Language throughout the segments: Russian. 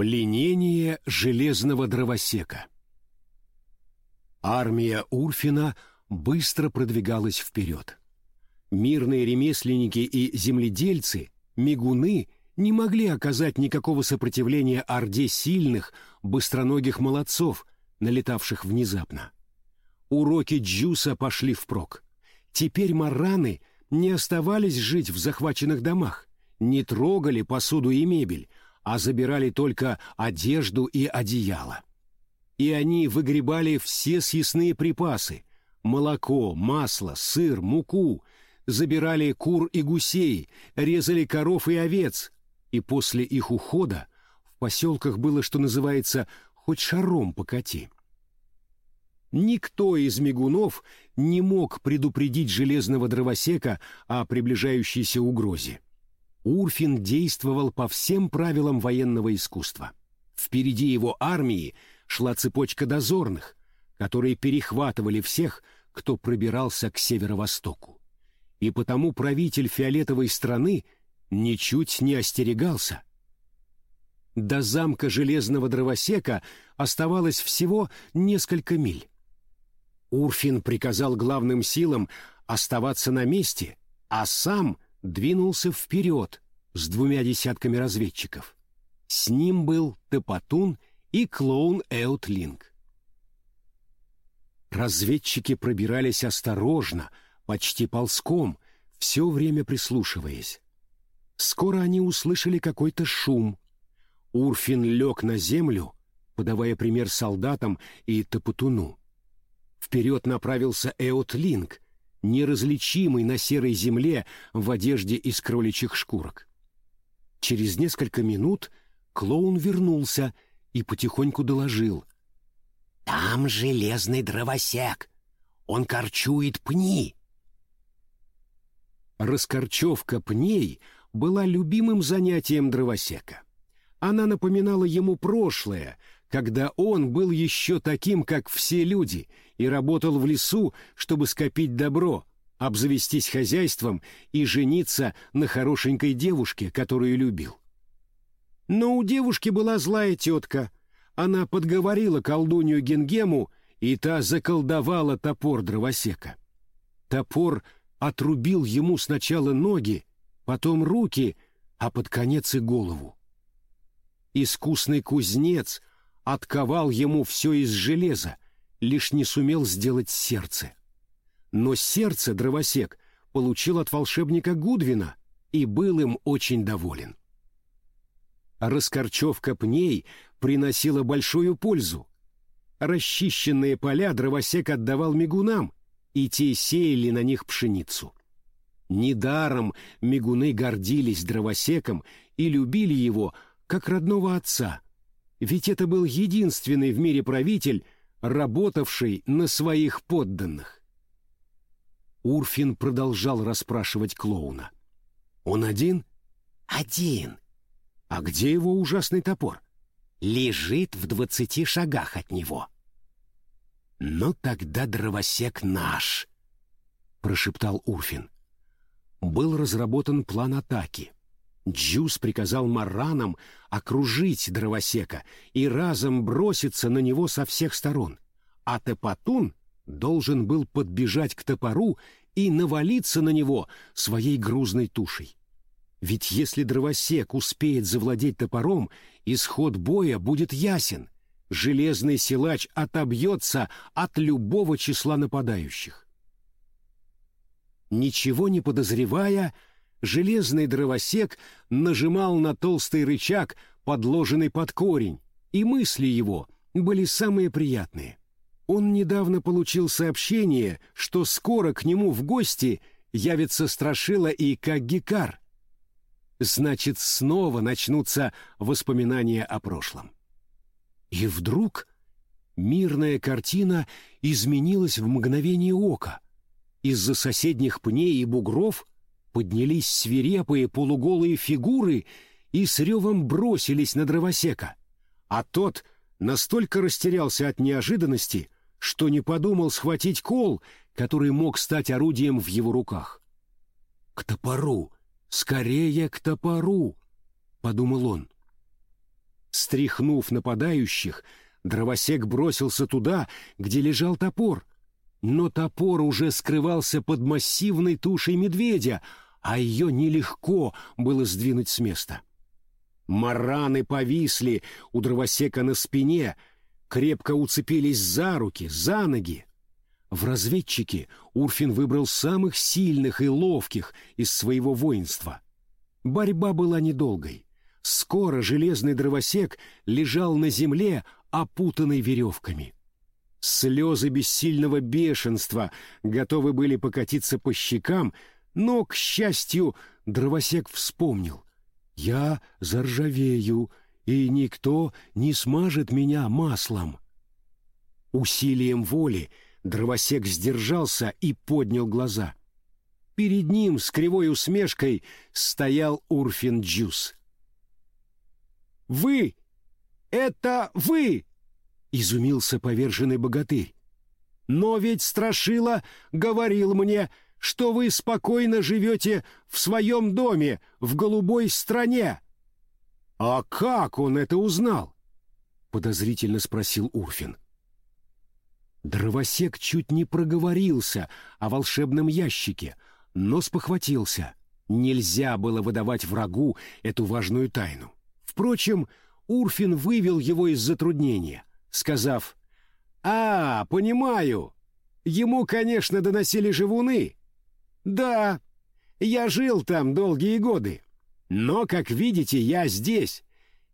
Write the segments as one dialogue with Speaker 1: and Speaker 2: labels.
Speaker 1: Пленение железного дровосека Армия Урфина быстро продвигалась вперед. Мирные ремесленники и земледельцы, мигуны, не могли оказать никакого сопротивления орде сильных, быстроногих молодцов, налетавших внезапно. Уроки Джуса пошли впрок. Теперь мараны не оставались жить в захваченных домах, не трогали посуду и мебель, а забирали только одежду и одеяло. И они выгребали все съестные припасы — молоко, масло, сыр, муку, забирали кур и гусей, резали коров и овец, и после их ухода в поселках было, что называется, хоть шаром покати. Никто из мигунов не мог предупредить железного дровосека о приближающейся угрозе. Урфин действовал по всем правилам военного искусства. Впереди его армии шла цепочка дозорных, которые перехватывали всех, кто пробирался к северо-востоку. И потому правитель фиолетовой страны ничуть не остерегался. До замка железного дровосека оставалось всего несколько миль. Урфин приказал главным силам оставаться на месте, а сам — двинулся вперед с двумя десятками разведчиков. С ним был Топотун и клоун Эутлинг. Разведчики пробирались осторожно, почти ползком, все время прислушиваясь. Скоро они услышали какой-то шум. Урфин лег на землю, подавая пример солдатам и Топотуну. Вперед направился Эутлинг, неразличимый на серой земле в одежде из кроличьих шкурок. Через несколько минут клоун вернулся и потихоньку доложил. «Там железный дровосек. Он корчует пни». Раскорчевка пней была любимым занятием дровосека. Она напоминала ему прошлое, когда он был еще таким, как все люди, и работал в лесу, чтобы скопить добро, обзавестись хозяйством и жениться на хорошенькой девушке, которую любил. Но у девушки была злая тетка. Она подговорила колдунью Генгему, и та заколдовала топор дровосека. Топор отрубил ему сначала ноги, потом руки, а под конец и голову. Искусный кузнец отковал ему все из железа, лишь не сумел сделать сердце. Но сердце дровосек получил от волшебника Гудвина и был им очень доволен. Раскорчевка пней приносила большую пользу. Расчищенные поля дровосек отдавал мигунам, и те сеяли на них пшеницу. Недаром мигуны гордились дровосеком и любили его как родного отца, ведь это был единственный в мире правитель, работавший на своих подданных. Урфин продолжал расспрашивать клоуна. «Он один?» «Один. А где его ужасный топор?» «Лежит в двадцати шагах от него». «Ну тогда дровосек наш», — прошептал Урфин. Был разработан план атаки. Джус приказал маранам окружить дровосека и разом броситься на него со всех сторон, а Тепатун должен был подбежать к топору и навалиться на него своей грузной тушей. Ведь если дровосек успеет завладеть топором, исход боя будет ясен. Железный силач отобьется от любого числа нападающих. Ничего не подозревая, железный дровосек нажимал на толстый рычаг, подложенный под корень, и мысли его были самые приятные. Он недавно получил сообщение, что скоро к нему в гости явится Страшила и Каггикар. Значит, снова начнутся воспоминания о прошлом. И вдруг мирная картина изменилась в мгновение ока. Из-за соседних пней и бугров поднялись свирепые полуголые фигуры и с ревом бросились на дровосека. А тот настолько растерялся от неожиданности, что не подумал схватить кол, который мог стать орудием в его руках. «К топору! Скорее к топору!» — подумал он. Стряхнув нападающих, дровосек бросился туда, где лежал топор. Но топор уже скрывался под массивной тушей медведя, а ее нелегко было сдвинуть с места. Мараны повисли у дровосека на спине, крепко уцепились за руки, за ноги. В разведчике Урфин выбрал самых сильных и ловких из своего воинства. Борьба была недолгой. Скоро железный дровосек лежал на земле, опутанный веревками. Слезы бессильного бешенства готовы были покатиться по щекам, но, к счастью, дровосек вспомнил. «Я заржавею, и никто не смажет меня маслом». Усилием воли дровосек сдержался и поднял глаза. Перед ним с кривой усмешкой стоял Урфин Джус. «Вы! Это вы!» — изумился поверженный богатырь. «Но ведь Страшила говорил мне, что вы спокойно живете в своем доме в голубой стране». «А как он это узнал?» — подозрительно спросил Урфин. Дровосек чуть не проговорился о волшебном ящике, но спохватился. Нельзя было выдавать врагу эту важную тайну. Впрочем, Урфин вывел его из затруднения, сказав «А, понимаю, ему, конечно, доносили живуны, да, я жил там долгие годы. Но, как видите, я здесь.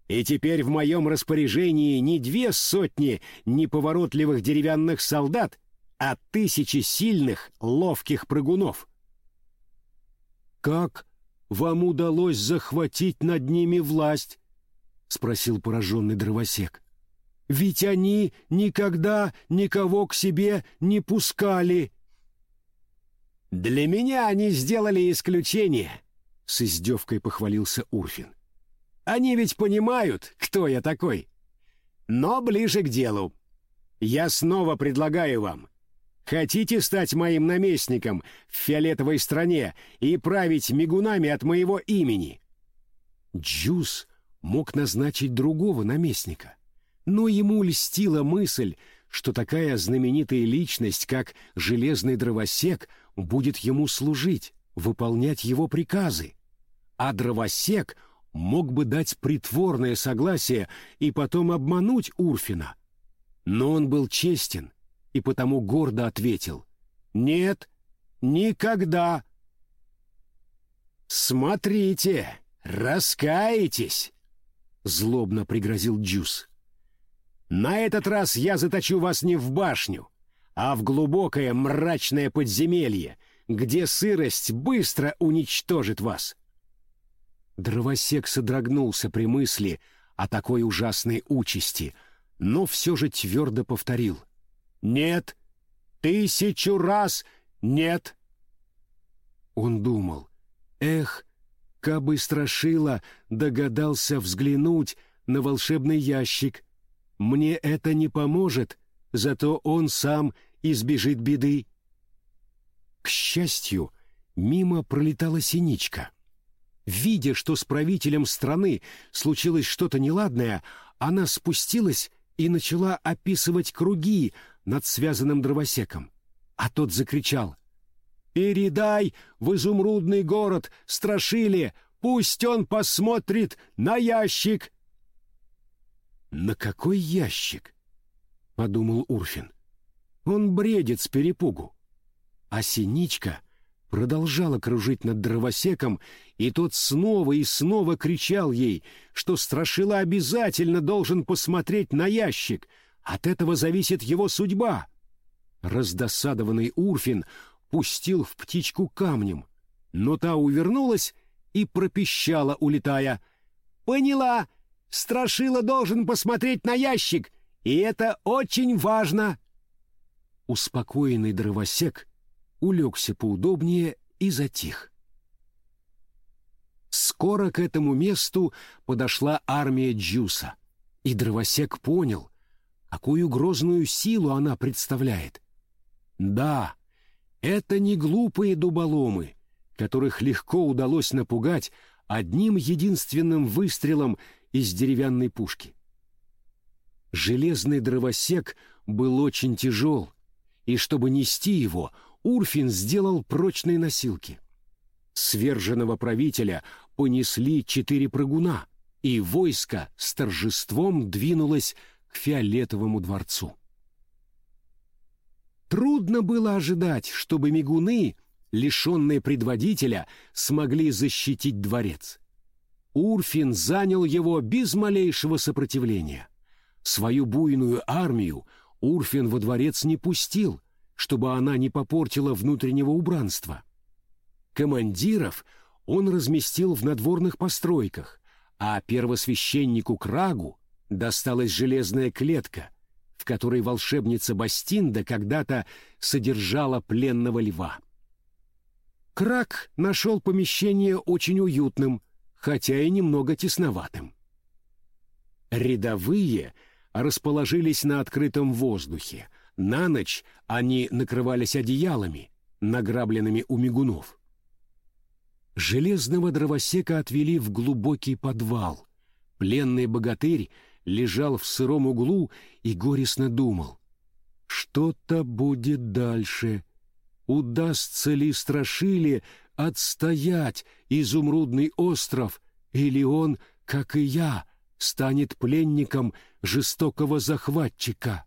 Speaker 1: И теперь в моем распоряжении не две сотни неповоротливых деревянных солдат, а тысячи сильных, ловких прыгунов. «Как вам удалось захватить над ними власть?» — спросил пораженный дровосек. «Ведь они никогда никого к себе не пускали». «Для меня они сделали исключение», — с издевкой похвалился Урфин. «Они ведь понимают, кто я такой. Но ближе к делу. Я снова предлагаю вам. Хотите стать моим наместником в фиолетовой стране и править мигунами от моего имени?» Джус мог назначить другого наместника, но ему льстила мысль, что такая знаменитая личность, как Железный Дровосек, будет ему служить, выполнять его приказы. А Дровосек мог бы дать притворное согласие и потом обмануть Урфина. Но он был честен и потому гордо ответил «Нет, никогда». «Смотрите, раскаетесь!» — злобно пригрозил Джус. На этот раз я заточу вас не в башню, а в глубокое мрачное подземелье, где сырость быстро уничтожит вас. Дровосек содрогнулся при мысли о такой ужасной участи, но все же твердо повторил. «Нет! Тысячу раз нет!» Он думал, «Эх, кабы Страшила догадался взглянуть на волшебный ящик, мне это не поможет, зато он сам избежит беды. К счастью, мимо пролетала синичка. Видя, что с правителем страны случилось что-то неладное, она спустилась и начала описывать круги над связанным дровосеком. А тот закричал «Передай в изумрудный город Страшиле, пусть он посмотрит на ящик!» «На какой ящик?» — подумал Урфин. «Он бредит с перепугу». А синичка продолжала кружить над дровосеком, и тот снова и снова кричал ей, что Страшила обязательно должен посмотреть на ящик, от этого зависит его судьба. Раздосадованный Урфин пустил в птичку камнем, но та увернулась и пропищала, улетая. «Поняла! Страшила должен посмотреть на ящик, и это очень важно. Успокоенный дровосек улегся поудобнее и затих. Скоро к этому месту подошла армия Джуса, и дровосек понял, какую грозную силу она представляет. Да, это не глупые дуболомы, которых легко удалось напугать одним единственным выстрелом из деревянной пушки. Железный дровосек был очень тяжел, и чтобы нести его, Урфин сделал прочные носилки. Сверженного правителя понесли четыре прыгуна, и войско с торжеством двинулось к Фиолетовому дворцу. Трудно было ожидать, чтобы мигуны, лишенные предводителя, смогли защитить дворец. Урфин занял его без малейшего сопротивления. Свою буйную армию Урфин во дворец не пустил, чтобы она не попортила внутреннего убранства. Командиров он разместил в надворных постройках, а первосвященнику Крагу досталась железная клетка, в которой волшебница Бастинда когда-то содержала пленного льва. Краг нашел помещение очень уютным, хотя и немного тесноватым. Рядовые расположились на открытом воздухе. На ночь они накрывались одеялами, награбленными у мигунов. Железного дровосека отвели в глубокий подвал. Пленный богатырь лежал в сыром углу и горестно думал. Что-то будет дальше. Удастся ли Страшиле отстоять изумрудный остров, или он, как и я, станет пленником жестокого захватчика?